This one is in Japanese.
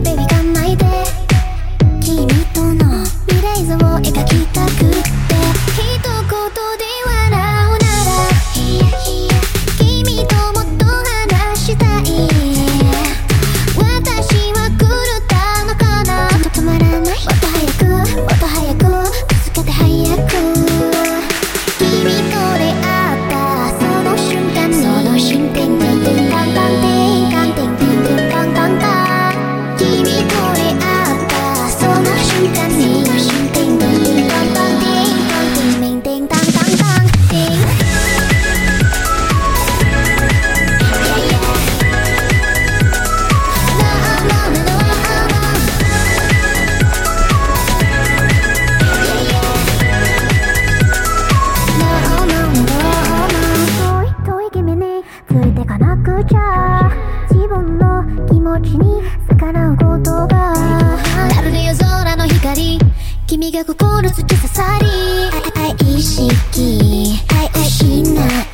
baby ついてかなくちゃ自分の気持ちに逆らうことが。なるね夜空の光君が心突き刺さり。愛意識愛しない